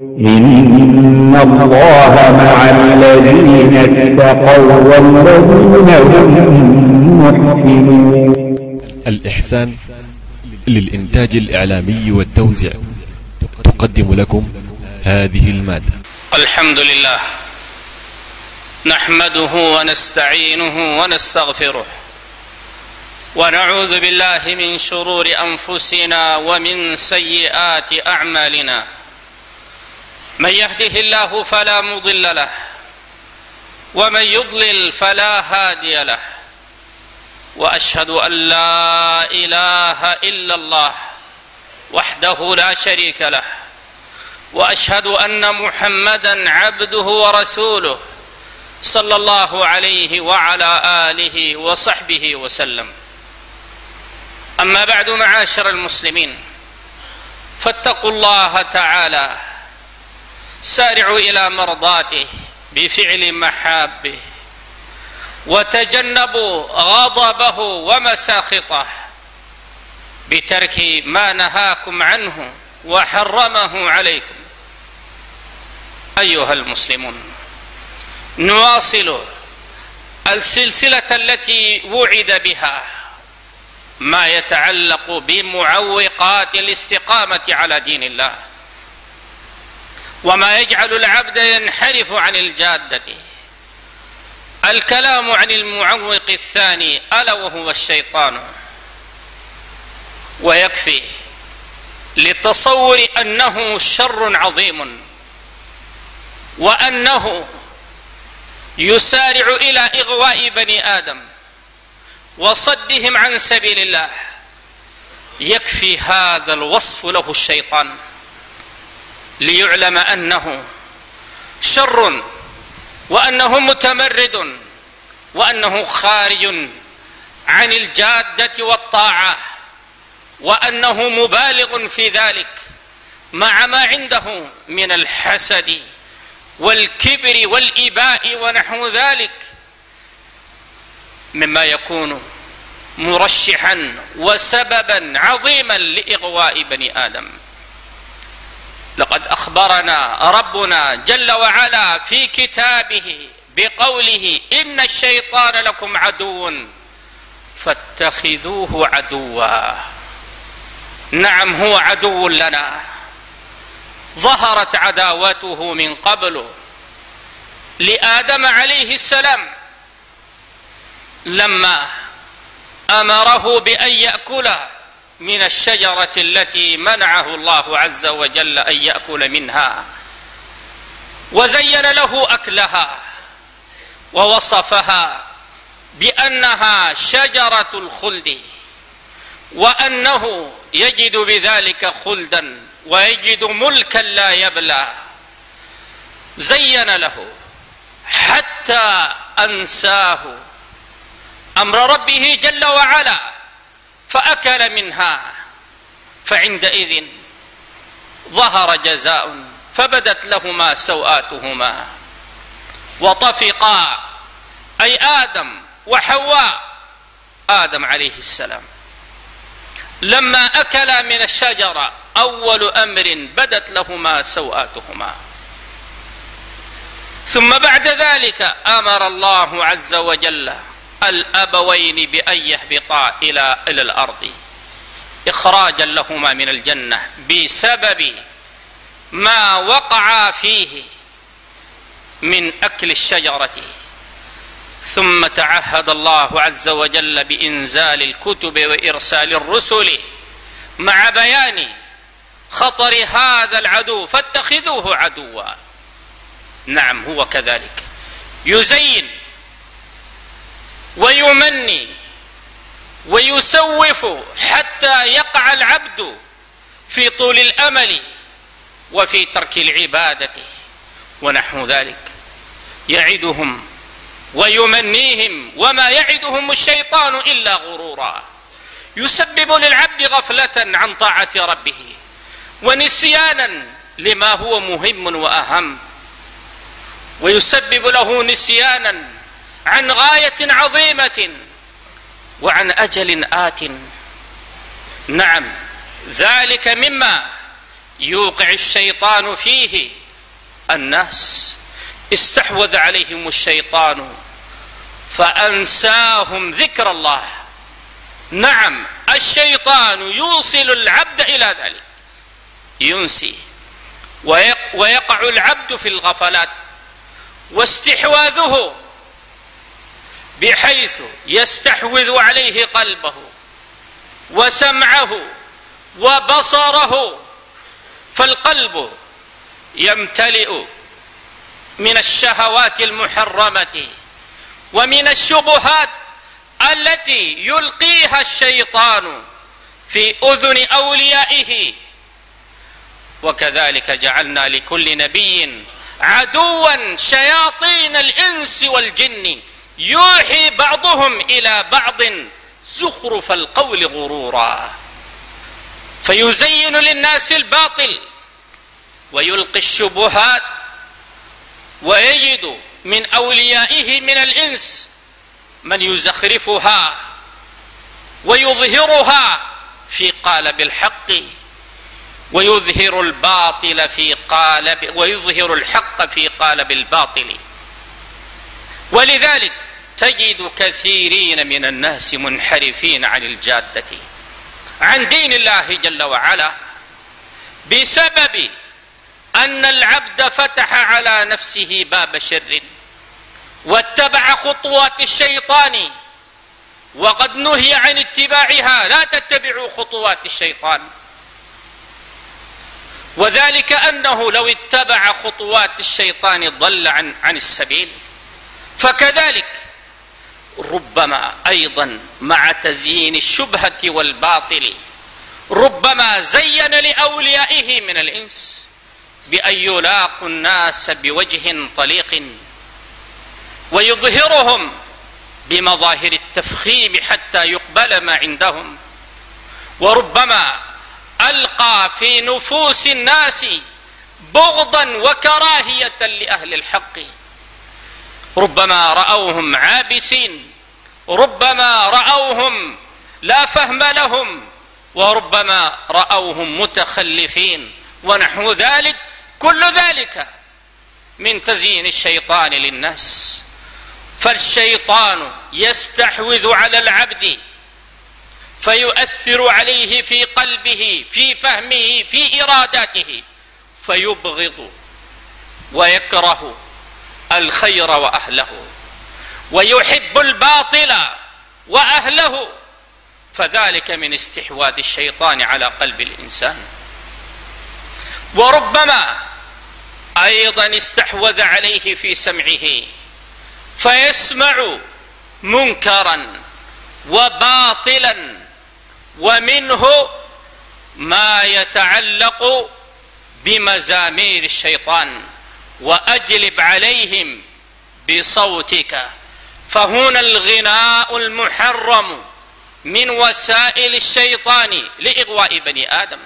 إن الله مع الذين اتقوا والذين هم محسنون الإحسان للإنتاج الإعلامي والتوزيع تقدم لكم هذه المادة. الحمد لله. نحمده ونستعينه ونستغفره. ونعوذ بالله من شرور أنفسنا ومن سيئات أعمالنا. من يهده الله فلا مضل له ومن يضلل فلا هادي له وأشهد أن لا إله إلا الله وحده لا شريك له وأشهد أن محمدا عبده ورسوله صلى الله عليه وعلى آله وصحبه وسلم. أما بعد معاشر المسلمين فاتقوا الله تعالى سارعوا إلى مرضاته بفعل محابه وتجنبوا غضبه ومساخطه بترك ما نهاكم عنه وحرمه عليكم. أيها المسلمون نواصل السلسلة التي وعد بها ما يتعلق بمعوقات الاستقامة على دين الله. وما يجعل العبد ينحرف عن الجادة. الكلام عن المعوق الثاني ألا وهو الشيطان. ويكفي للتصور أنه شر عظيم وأنه يسارع إلى إغواء بني آدم وصدهم عن سبيل الله. يكفي هذا الوصف له الشيطان. ليعلم أنه شر وأنه متمرد وأنه خارج عن الجادة والطاعة وأنه مبالغ في ذلك مع ما عنده من الحسد والكبر والإباء ونحو ذلك مما يكون مرشحا وسببا عظيما لإغواء بني آدم. لقد أخبرنا ربنا جل وعلا في كتابه بقوله إن الشيطان لكم عدو فاتخذوه عدوا. نعم هو عدو لنا. ظهرت عداوته من قبل لآدم عليه السلام لما أمره بأن ياكل من الشجرة التي منعه الله عز وجل أن يأكل منها. وزين له أكلها ووصفها بأنها شجرة الخلد وأنه يجد بذلك خلدا ويجد ملكا لا يبلى. زين له حتى أنساه أمر ربه جل وعلا. فأكل منها. فعندئذ ظهر جزاء فبدت لهما سوآتهما. وطفقا أي آدم وحواء آدم عليه السلام. لما أكلا من الشجره أول أمر بدت لهما سوآتهما. ثم بعد ذلك آمر الله عز وجل الأبوين بأن يهبطا إلى إلى الأرض. إخراجا لهما من الجنة بسبب ما وقعا فيه من أكل الشجرة. ثم تعهد الله عز وجل بإنزال الكتب وإرسال الرسل مع بيان خطر هذا العدو فاتخذوه عدوا. نعم هو كذلك. يزين ويمني ويسوف حتى يقع العبد في طول الأمل وفي ترك العبادة. ونحو ذلك يعدهم ويمنيهم وما يعدهم الشيطان إلا غرورا. يسبب للعبد غفلة عن طاعة ربه ونسيانا لما هو مهم وأهم. ويسبب له نسيانا عن غاية عظيمة وعن أجل آت. نعم ذلك مما يوقع الشيطان فيه الناس. استحوذ عليهم الشيطان فأنساهم ذكر الله. نعم الشيطان يوصل العبد إلى ذلك ينسي ويقع العبد في الغفلات واستحواذه. بحيث يستحوذ عليه قلبه وسمعه وبصره فالقلب يمتلئ من الشهوات المحرمة ومن الشبهات التي يلقيها الشيطان في أذن أوليائه. وكذلك جعلنا لكل نبي عدوا شياطين الإنس والجن يوحي بعضهم إلى بعض زخرف القول غرورا. فيزين للناس الباطل ويلقي الشبهات ويجد من أوليائه من الإنس من يزخرفها ويظهرها في قالب الحق ويظهر الباطل في قالب ويظهر الحق في قالب الباطل. ولذلك تجد كثيرين من الناس منحرفين عن الجادة. عن دين الله جل وعلا. بسبب أن العبد فتح على نفسه باب شر. واتبع خطوات الشيطان. وقد نهي عن اتباعها. لا تتبعوا خطوات الشيطان. وذلك أنه لو اتبع خطوات الشيطان ضل عن عن السبيل. فكذلك ربما أيضا مع تزيين الشبهة والباطل ربما زين لأوليائه من الإنس بأن يلاقوا الناس بوجه طليق ويظهرهم بمظاهر التفخيم حتى يقبل ما عندهم وربما ألقى في نفوس الناس بغضا وكراهية لأهل الحق. ربما رأوهم عابسين ربما رأوهم لا فهم لهم وربما رأوهم متخلفين. ونحو ذلك كل ذلك من تزيين الشيطان للناس. فالشيطان يستحوذ على العبد فيؤثر عليه في قلبه في فهمه في إراداته فيبغض ويكره. الخير وأهله ويحب الباطل وأهله فذلك من استحواذ الشيطان على قلب الإنسان. وربما أيضا استحوذ عليه في سمعه فيسمع منكرا وباطلا ومنه ما يتعلق بمزامير الشيطان. وأجلب عليهم بصوتك. فهنا الغناء المحرم من وسائل الشيطان لإغواء بني آدم.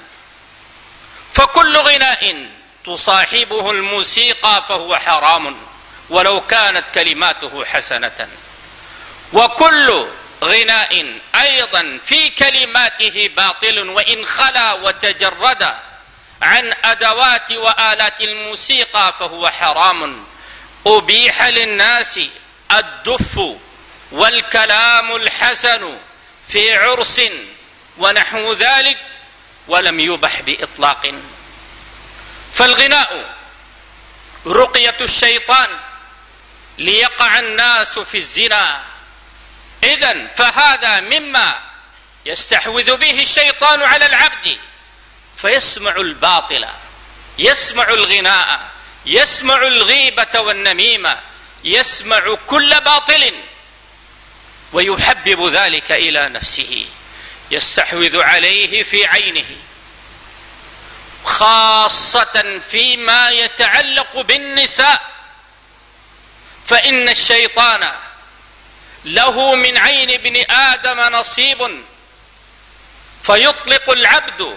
فكل غناء تصاحبه الموسيقى فهو حرام ولو كانت كلماته حسنة. وكل غناء أيضا في كلماته باطل وإن خلا وتجرد عن أدوات وآلات الموسيقى فهو حرام. أبيح للناس الدف والكلام الحسن في عرس ونحو ذلك ولم يبح بإطلاق. فالغناء رقية الشيطان ليقع الناس في الزنا. اذا فهذا مما يستحوذ به الشيطان على العبد. فيسمع الباطل يسمع الغناء يسمع الغيبة والنميمة يسمع كل باطل ويحبب ذلك إلى نفسه يستحوذ عليه في عينه خاصة فيما يتعلق بالنساء فإن الشيطان له من عين ابن آدم نصيب فيطلق العبد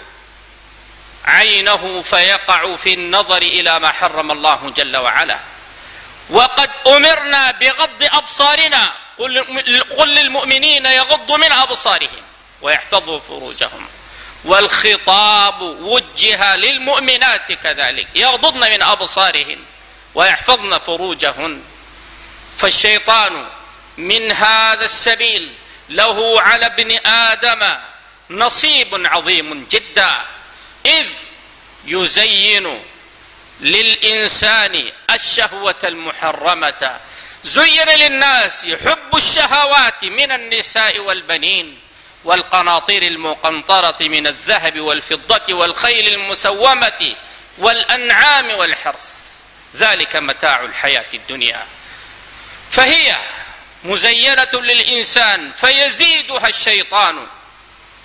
عينه فيقع في النظر إلى ما حرم الله جل وعلا. وقد أمرنا بغض أبصارنا. قل, للمؤمنين يغضوا من أبصارهم ويحفظوا فروجهم. والخطاب وجه للمؤمنات كذلك. يغضضن من أبصارهن ويحفظن فروجهن. فالشيطان من هذا السبيل له على ابن آدم نصيب عظيم جدا. إذ يزين للإنسان الشهوة المحرمة. زين للناس حب الشهوات من النساء والبنين والقناطير المقنطرة من الذهب والفضة والخيل المسومة والأنعام والحرث ذلك متاع الحياة الدنيا. فهي مزينة للإنسان فيزيدها الشيطان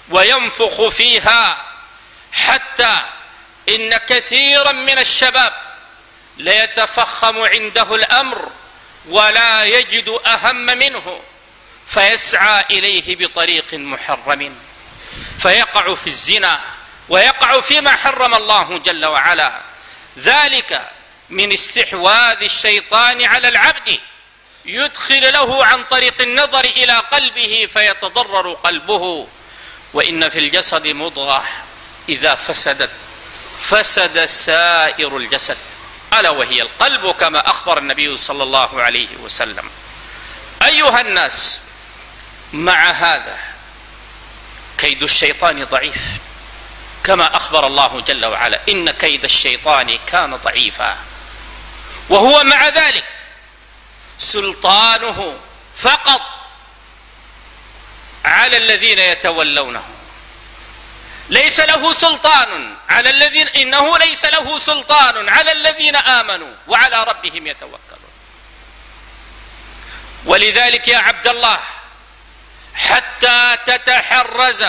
وينفخ فيها حتى إن كثيرا من الشباب ليتفخم عنده الأمر ولا يجد أهم منه فيسعى إليه بطريق محرم فيقع في الزنا ويقع فيما حرم الله جل وعلا. ذلك من استحواذ الشيطان على العبد يدخل له عن طريق النظر إلى قلبه فيتضرر قلبه وإن في الجسد مضغة. إذا فسدت فسد سائر الجسد ألا وهي القلب كما أخبر النبي صلى الله عليه وسلم. أيها الناس مع هذا كيد الشيطان ضعيف كما أخبر الله جل وعلا إن كيد الشيطان كان ضعيفا. وهو مع ذلك سلطانه فقط على الذين يتولونه. ليس له سلطان على الذين إنه ليس له سلطان على الذين آمنوا وعلى ربهم يتوكلون. ولذلك يا عبد الله حتى تتحرز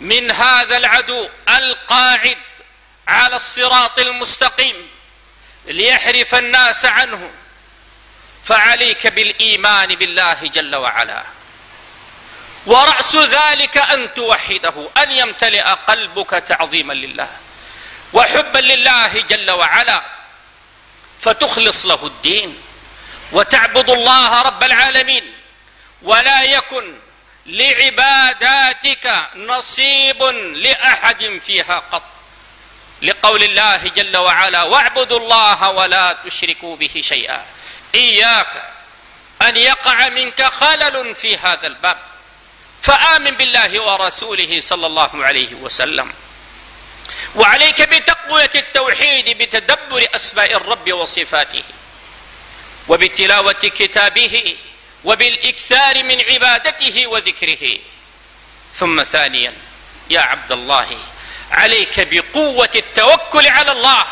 من هذا العدو القاعد على الصراط المستقيم ليحرف الناس عنه فعليك بالإيمان بالله جل وعلا. ورأس ذلك أن توحده أن يمتلئ قلبك تعظيما لله وحبا لله جل وعلا. فتخلص له الدين وتعبد الله رب العالمين. ولا يكن لعباداتك نصيب لأحد فيها قط. لقول الله جل وعلا واعبدوا الله ولا تشركوا به شيئا. إياك أن يقع منك خلل في هذا الباب. فآمن بالله ورسوله صلى الله عليه وسلم. وعليك بتقوية التوحيد بتدبر أسماء الرب وصفاته وبتلاوة كتابه وبالإكثار من عبادته وذكره. ثم ثانيا يا عبد الله عليك بقوة التوكل على الله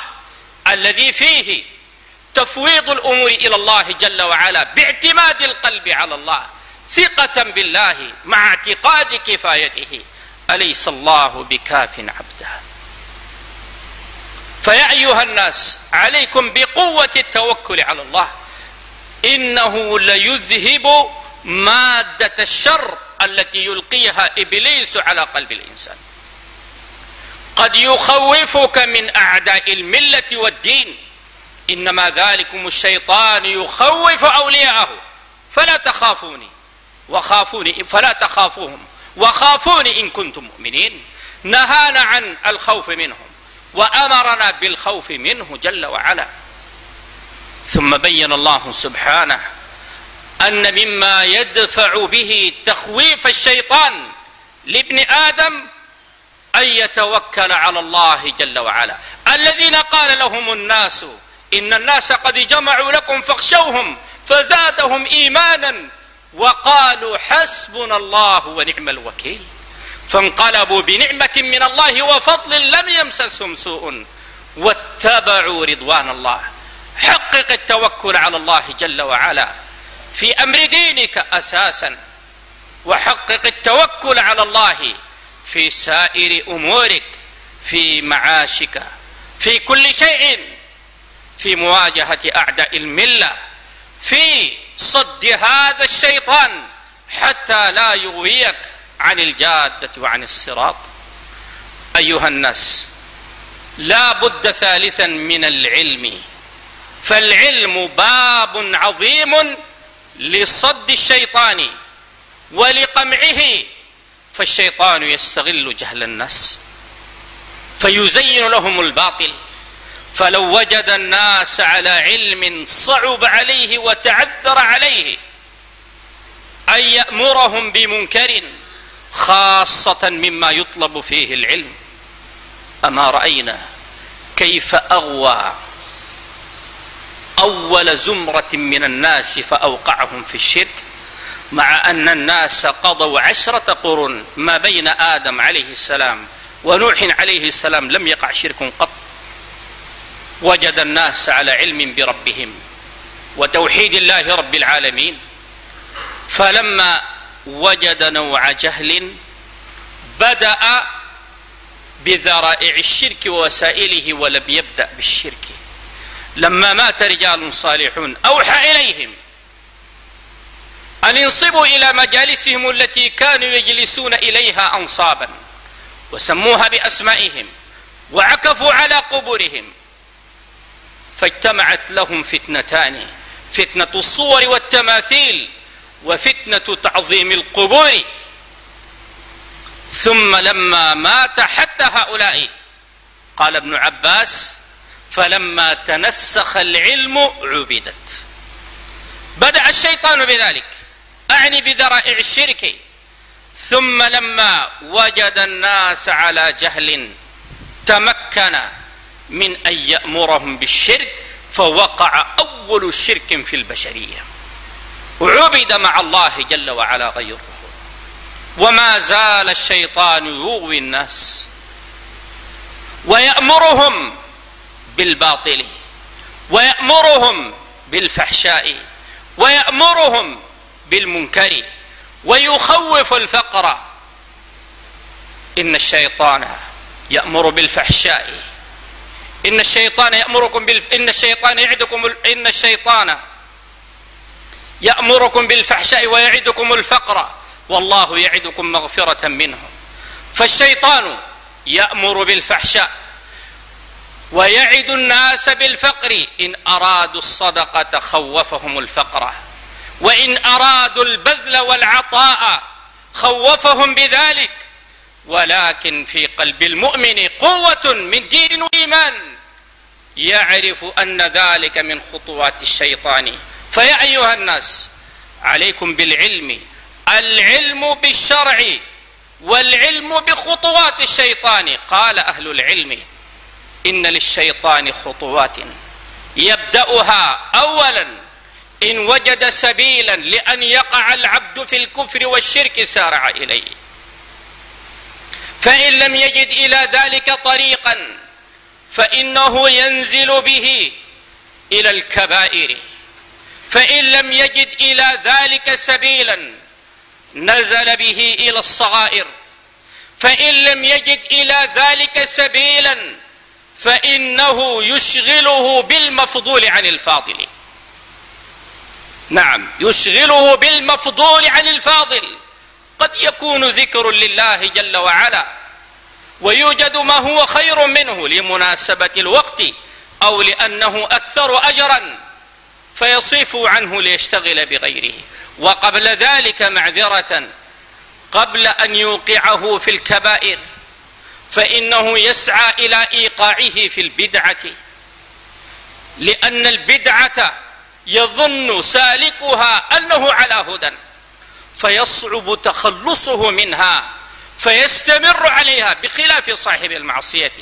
الذي فيه تفويض الأمور إلى الله جل وعلا باعتماد القلب على الله. ثقة بالله مع اعتقاد كفايته. أليس الله بكاف عبده؟ فيا أيها الناس عليكم بقوة التوكل على الله. إنه ليذهب مادة الشر التي يلقيها إبليس على قلب الإنسان. قد يخوفك من أعداء الملة والدين. إنما ذلكم الشيطان يخوف أولياءه. فلا تخافوني. وخافوني فلا تخافوهم. وخافوني إن كنتم مؤمنين. نهانا عن الخوف منهم. وأمرنا بالخوف منه جل وعلا. ثم بين الله سبحانه أن مما يدفع به تخويف الشيطان لابن آدم أن يتوكل على الله جل وعلا. الذين قال لهم الناس إن الناس قد جمعوا لكم فاخشوهم فزادهم إيمانا وقالوا حسبنا الله ونعم الوكيل. فانقلبوا بنعمة من الله وفضل لم يمسسهم سوء. واتبعوا رضوان الله. حقق التوكل على الله جل وعلا. في أمر دينك أساسا. وحقق التوكل على الله في سائر أمورك. في معاشك. في كل شيء. في مواجهة أعداء الملة. في صد هذا الشيطان حتى لا يغويك عن الجادة وعن الصراط. أيها الناس لا بد ثالثا من العلم. فالعلم باب عظيم لصد الشيطان ولقمعه فالشيطان يستغل جهل الناس فيزين لهم الباطل. فلو وجد الناس على علم صعب عليه وتعذر عليه أن يأمرهم بمنكر خاصة مما يطلب فيه العلم. أما رأينا كيف أغوى أول زمرة من الناس فأوقعهم في الشرك مع أن الناس قضوا عشرة قرون ما بين آدم عليه السلام ونوح عليه السلام لم يقع شرك قط. وجد الناس على علم بربهم وتوحيد الله رب العالمين فلما وجد نوع جهل بدأ بذرائع الشرك ووسائله ولم يبدأ بالشرك. لما مات رجال صالحون أوحى إليهم أن ينصبوا إلى مجالسهم التي كانوا يجلسون إليها انصابا وسموها بأسمائهم وعكفوا على قبورهم فاجتمعت لهم فتنتان فتنة الصور والتماثيل وفتنة تعظيم القبور. ثم لما مات حتى هؤلاء قال ابن عباس فلما تنسخ العلم عبدت. بدأ الشيطان بذلك أعني بذرائع الشرك. ثم لما وجد الناس على جهل تمكن من أن يأمرهم بالشرك فوقع أول شرك في البشرية. وعبد مع الله جل وعلا غيره. وما زال الشيطان يغوي الناس. ويأمرهم بالباطل ويأمرهم بالفحشاء ويأمرهم بالمنكر ويخوف الفقر. إن الشيطان يأمر بالفحشاء. إن الشيطان يأمركم بالف... إن الشيطان يعدكم إن الشيطان يأمركم بالفحشاء ويعدكم الفقر والله يعدكم مغفرة منه. فالشيطان يأمر بالفحشاء ويعد الناس بالفقر إن أرادوا الصدقة خوفهم الفقر. وإن أرادوا البذل والعطاء خوفهم بذلك. ولكن في قلب المؤمن قوة من دين وإيمان. يعرف أن ذلك من خطوات الشيطان. فيا أيها الناس عليكم بالعلم. العلم بالشرع والعلم بخطوات الشيطان. قال أهل العلم إن للشيطان خطوات. يبدأها اولا إن وجد سبيلا لأن يقع العبد في الكفر والشرك سارع إليه. فإن لم يجد إلى ذلك طريقا فإنه ينزل به إلى الكبائر. فإن لم يجد إلى ذلك سبيلا نزل به إلى الصغائر. فإن لم يجد إلى ذلك سبيلا فإنه يشغله بالمفضول عن الفاضل. نعم يشغله بالمفضول عن الفاضل. قد يكون ذكر لله جل وعلا ويوجد ما هو خير منه لمناسبة الوقت أو لأنه أكثر اجرا فيصيف عنه ليشتغل بغيره. وقبل ذلك معذرة قبل أن يوقعه في الكبائر فإنه يسعى إلى إيقاعه في البدعة لأن البدعة يظن سالكها أنه على هدى فيصعب تخلصه منها. فيستمر عليها بخلاف صاحب المعصية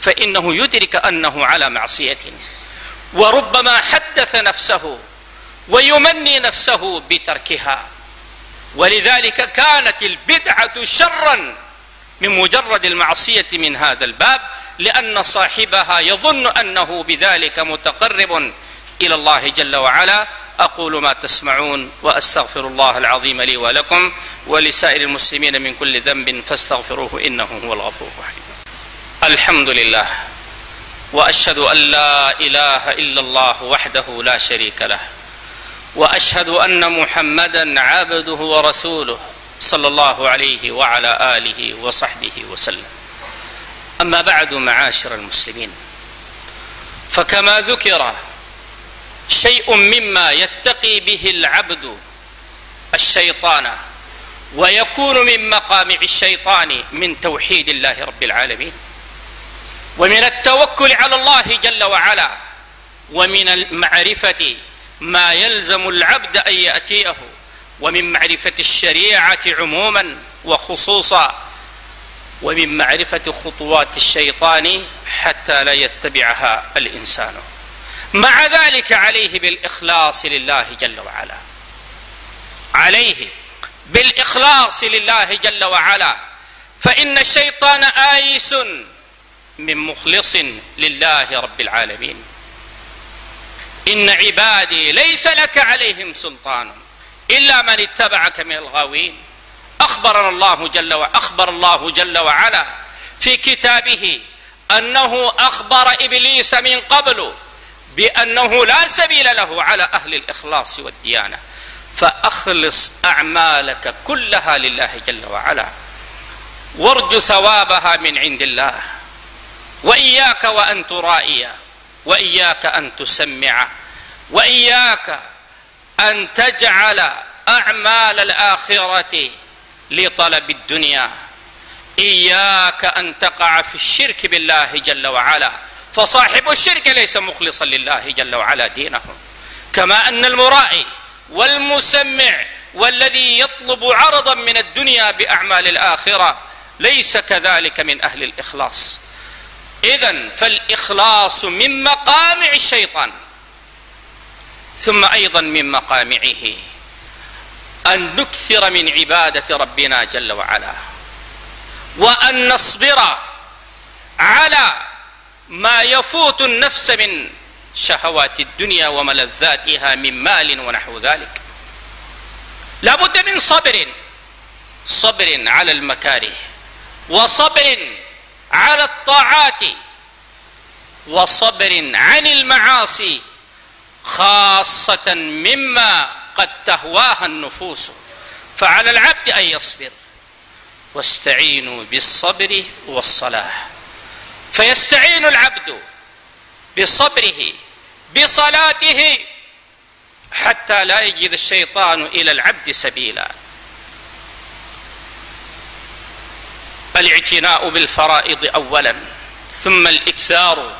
فإنه يدرك أنه على معصية. وربما حدث نفسه ويمني نفسه بتركها. ولذلك كانت البدعة شرا من مجرد المعصية من هذا الباب لأن صاحبها يظن أنه بذلك متقرب إلى الله جل وعلا. أقول ما تسمعون وأستغفر الله العظيم لي ولكم ولسائر المسلمين من كل ذنب فاستغفروه إنه هو الغفور الرحيم. الحمد لله وأشهد أن لا إله إلا الله وحده لا شريك له وأشهد أن محمدا عبده ورسوله صلى الله عليه وعلى آله وصحبه وسلم. أما بعد معاشر المسلمين فكما ذكر شيء مما يتقي به العبد الشيطان ويكون من مقامع الشيطان من توحيد الله رب العالمين. ومن التوكل على الله جل وعلا ومن المعرفة ما يلزم العبد أن يأتيه ومن معرفة الشريعة عموما وخصوصا ومن معرفة خطوات الشيطان حتى لا يتبعها الإنسان. مع ذلك عليه بالإخلاص لله جل وعلا. عليه بالإخلاص لله جل وعلا. فإن الشيطان آيس من مخلص لله رب العالمين. إن عبادي ليس لك عليهم سلطان إلا من اتبعك من الغاوين. أخبرنا الله جل وعلا أخبر الله جل وعلا في كتابه أنه أخبر إبليس من قبل بأنه لا سبيل له على أهل الإخلاص والديانة. فأخلص أعمالك كلها لله جل وعلا. وارج ثوابها من عند الله. وإياك وأن ترائي. وإياك أن تسمع. وإياك أن تجعل أعمال الآخرة لطلب الدنيا. إياك أن تقع في الشرك بالله جل وعلا. فصاحب الشرك ليس مخلصا لله جل وعلا دينه. كما أن المرائي والمسمع والذي يطلب عرضا من الدنيا بأعمال الآخرة ليس كذلك من أهل الإخلاص. اذا فالإخلاص من مقامع الشيطان ثم أيضا من مقامعه. أن نكثر من عبادة ربنا جل وعلا وأن نصبر على ما يفوت النفس من شهوات الدنيا وملذاتها من مال ونحو ذلك. لا بد من صبر صبر على المكاره وصبر على الطاعات وصبر عن المعاصي خاصة مما قد تهواها النفوس. فعلى العبد أن يصبر واستعينوا بالصبر والصلاه فيستعين العبد بصبره بصلاته حتى لا يجد الشيطان إلى العبد سبيلا. الاعتناء بالفرائض اولا ثم الإكثار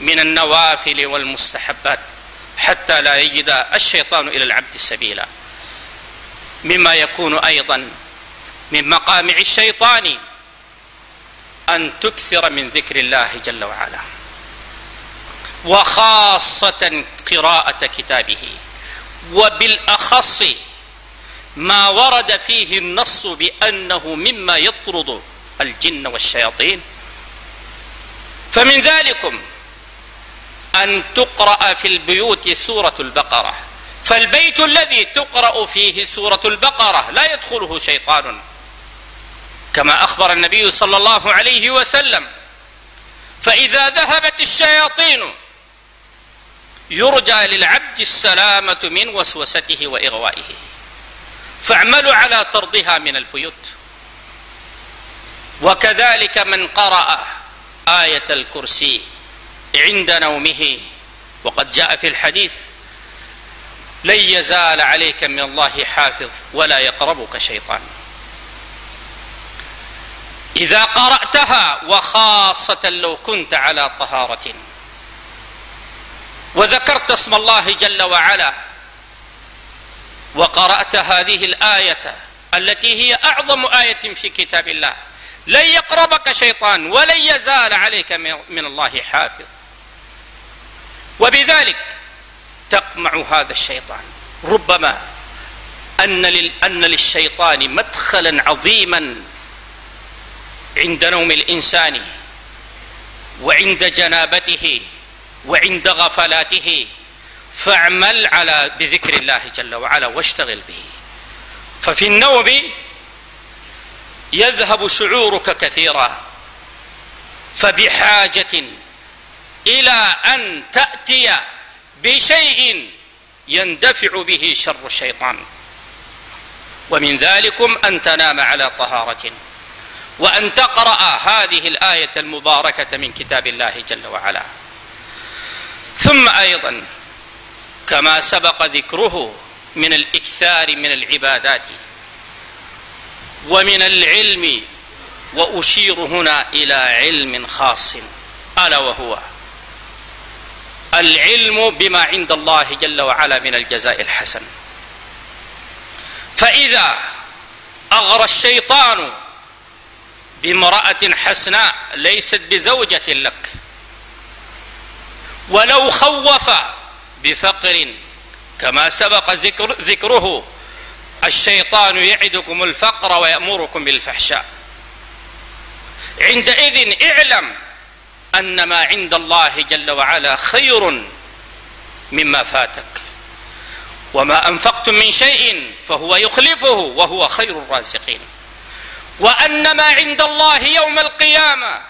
من النوافل والمستحبات حتى لا يجد الشيطان إلى العبد سبيلا. مما يكون أيضا من مقامع الشيطان أن تكثر من ذكر الله جل وعلا وخاصة قراءة كتابه. وبالأخص ما ورد فيه النص بأنه مما يطرد الجن والشياطين. فمن ذلكم أن تقرأ في البيوت سورة البقرة. فالبيت الذي تقرأ فيه سورة البقرة لا يدخله شيطان. كما أخبر النبي صلى الله عليه وسلم. فإذا ذهبت الشياطين يرجى للعبد السلامة من وسوسته وإغوائه. فاعملوا على طردها من البيوت. وكذلك من قرأ آية الكرسي عند نومه. وقد جاء في الحديث لن يزال عليك من الله حافظ ولا يقربك شيطان. إذا قرأتها وخاصة لو كنت على طهارة. وذكرت اسم الله جل وعلا. وقرأت هذه الآية التي هي أعظم آية في كتاب الله. لن يقربك شيطان ولن يزال عليك من الله حافظ. وبذلك تقمع هذا الشيطان. ربما أن أن للشيطان مدخلا عظيما عند نوم الإنسان وعند جنابته وعند غفلاته فاعمل على بذكر الله جل وعلا واشتغل به. ففي النوم يذهب شعورك كثيرا فبحاجة إلى أن تأتي بشيء يندفع به شر الشيطان. ومن ذلكم أن تنام على طهارة. وأن تقرأ هذه الآية المباركة من كتاب الله جل وعلا. ثم أيضا كما سبق ذكره من الإكثار من العبادات ومن العلم وأشير هنا إلى علم خاص ألا وهو العلم بما عند الله جل وعلا من الجزاء الحسن. فإذا أغرى الشيطان بامرأة حسناء ليست بزوجة لك. ولو خوف بفقر كما سبق ذكر ذكره الشيطان يعدكم الفقر ويأمركم بالفحشاء. عندئذ اعلم أن ما عند الله جل وعلا خير مما فاتك. وما أنفقتم من شيء فهو يخلفه وهو خير الرازقين. وان ما عند الله يوم القيامة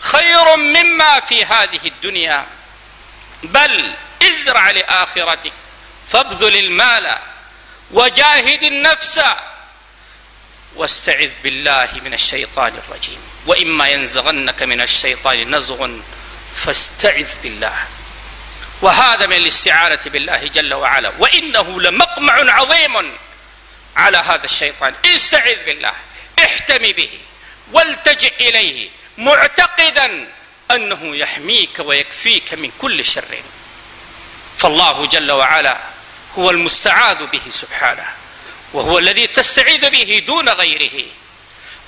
خير مما في هذه الدنيا. بل ازرع لاخرتك فابذل المال وجاهد النفس واستعذ بالله من الشيطان الرجيم. وإما ينزغنك من الشيطان نزغ فاستعذ بالله. وهذا من الاستعانه بالله جل وعلا. وإنه لمقمع عظيم. على هذا الشيطان. استعذ بالله. احتمي به. والتجئ إليه معتقدا أنه يحميك ويكفيك من كل شر. فالله جل وعلا هو المستعاذ به سبحانه وهو الذي تستعيذ به دون غيره.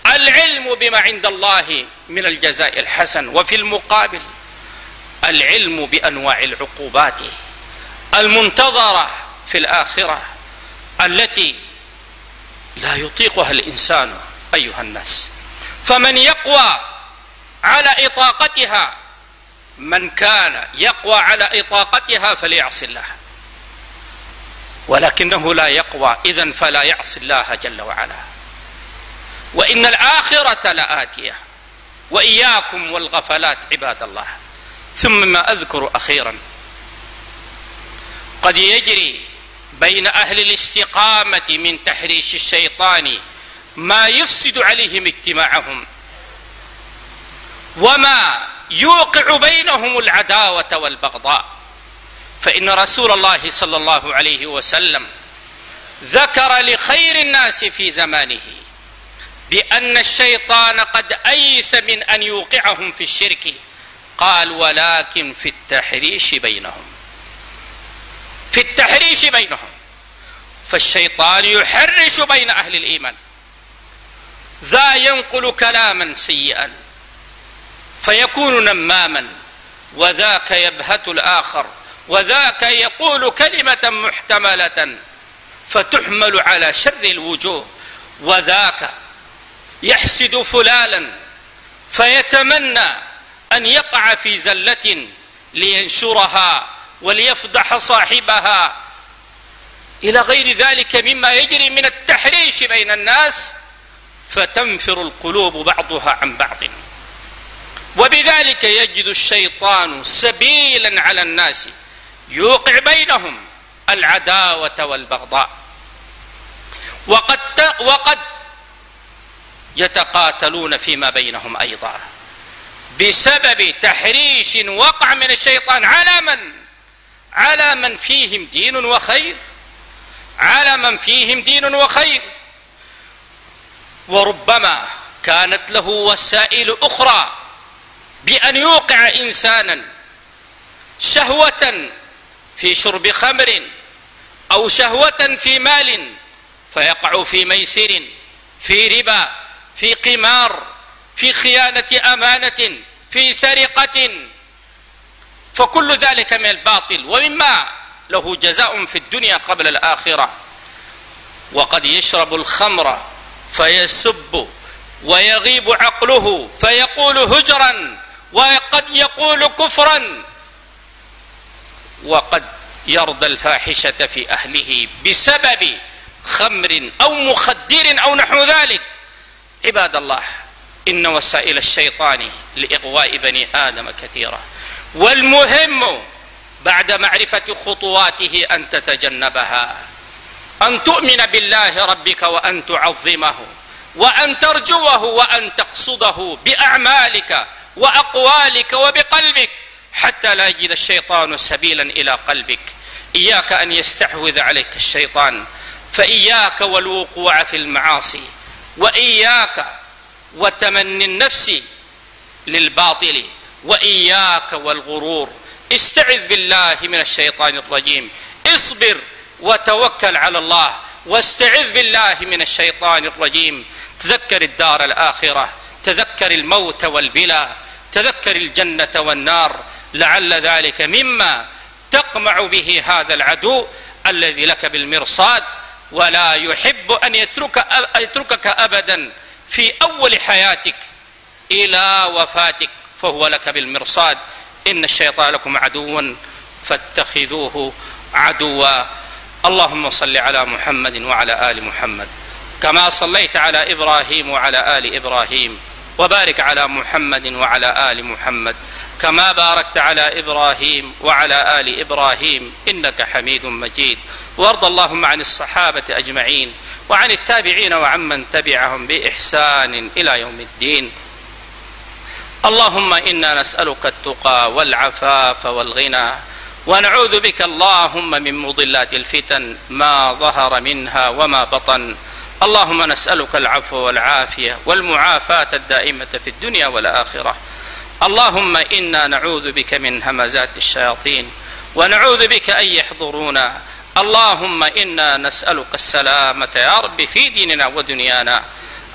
العلم بما عند الله من الجزاء الحسن وفي المقابل العلم بأنواع العقوبات المنتظرة في الآخرة التي لا يطيقها الإنسان أيها الناس. فمن يقوى على إطاقتها من كان يقوى على إطاقتها فليعص الله. ولكنه لا يقوى اذا فلا يعصي الله جل وعلا. وإن الآخرة لآتية. وإياكم والغفلات عباد الله. ثم ما أذكر أخيرا. قد يجري بين أهل الاستقامة من تحريش الشيطان ما يفسد عليهم اجتماعهم وما يوقع بينهم العداوة والبغضاء. فإن رسول الله صلى الله عليه وسلم ذكر لخير الناس في زمانه بأن الشيطان قد أيس من أن يوقعهم في الشرك قال ولكن في التحريش بينهم. في التحريش بينهم. فالشيطان يحرش بين أهل الإيمان. ذا ينقل كلاما سيئا فيكون نماما وذاك يبهت الآخر وذاك يقول كلمة محتملة فتحمل على شر الوجوه وذاك يحسد فلالا فيتمنى أن يقع في زلة لينشرها وليفضح صاحبها. إلى غير ذلك مما يجري من التحريش بين الناس فتنفر القلوب بعضها عن بعض. وبذلك يجد الشيطان سبيلا على الناس يوقع بينهم العداوة والبغضاء. وقد وقد يتقاتلون فيما بينهم أيضا بسبب تحريش وقع من الشيطان على من؟ على من فيهم دين وخير على من فيهم دين وخير. وربما كانت له وسائل أخرى بأن يوقع إنسانا شهوة في شرب خمر أو شهوة في مال فيقع في ميسر في ربا في قمار في خيانة أمانة في سرقة. فكل ذلك من الباطل. ومما له جزاء في الدنيا قبل الآخرة. وقد يشرب الخمر فيسب ويغيب عقله فيقول هجرا وقد يقول كفرا. وقد يرضى الفاحشة في أهله بسبب خمر أو مخدر أو نحو ذلك. عباد الله إن وسائل الشيطان لإغواء بني آدم كثيرة. والمهم بعد معرفة خطواته أن تتجنبها. أن تؤمن بالله ربك وأن تعظمه وأن ترجوه وأن تقصده بأعمالك وأقوالك وبقلبك حتى لا يجد الشيطان سبيلا إلى قلبك. إياك أن يستحوذ عليك الشيطان. فإياك والوقوع في المعاصي. وإياك وتمني النفس للباطل. وإياك والغرور. استعذ بالله من الشيطان الرجيم. اصبر وتوكل على الله. واستعذ بالله من الشيطان الرجيم. تذكر الدار الآخرة. تذكر الموت والبلا. تذكر الجنة والنار. لعل ذلك مما تقمع به هذا العدو الذي لك بالمرصاد. ولا يحب أن يترك يتركك أبدا في أول حياتك إلى وفاتك. فهو لك بالمرصاد. إن الشيطان لكم عدو فاتخذوه عدوا. اللهم صل على محمد وعلى آل محمد. كما صليت على إبراهيم وعلى آل إبراهيم. وبارك على محمد وعلى آل محمد. كما باركت على إبراهيم وعلى آل إبراهيم. إنك حميد مجيد. وارض اللهم عن الصحابة أجمعين. وعن التابعين وعمن تبعهم بإحسان إلى يوم الدين. اللهم إنا نسألك التقى والعفاف والغنى ونعوذ بك اللهم من مضلات الفتن ما ظهر منها وما بطن. اللهم نسألك العفو والعافية والمعافاة الدائمة في الدنيا والآخرة. اللهم إنا نعوذ بك من همزات الشياطين ونعوذ بك أن يحضرونا. اللهم إنا نسألك السلامة يا رب في ديننا ودنيانا.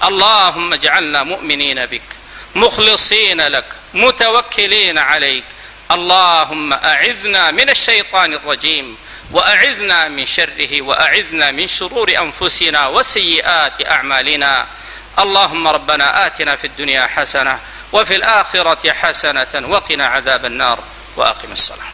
اللهم اجعلنا مؤمنين بك. مخلصين لك متوكلين عليك. اللهم أعذنا من الشيطان الرجيم وأعذنا من شره وأعذنا من شرور أنفسنا وسيئات أعمالنا. اللهم ربنا آتنا في الدنيا حسنة وفي الآخرة حسنة وقنا عذاب النار وأقم الصلاة.